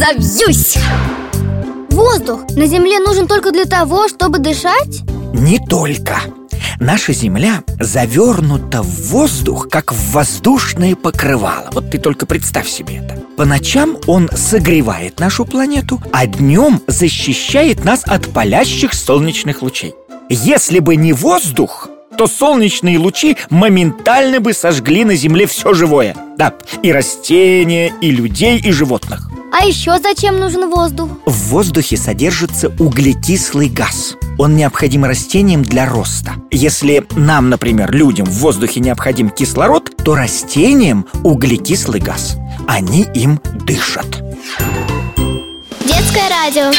Взобьюсь! Воздух на Земле нужен только для того, чтобы дышать? Не только. Наша Земля завернута в воздух, как в воздушное покрывало. Вот ты только представь себе это. По ночам он согревает нашу планету, а днем защищает нас от палящих солнечных лучей. Если бы не воздух, то солнечные лучи моментально бы сожгли на Земле все живое. Да, и растения, и людей, и животных А еще зачем нужен воздух? В воздухе содержится углекислый газ Он необходим растениям для роста Если нам, например, людям в воздухе необходим кислород То растениям углекислый газ Они им дышат Детское радио?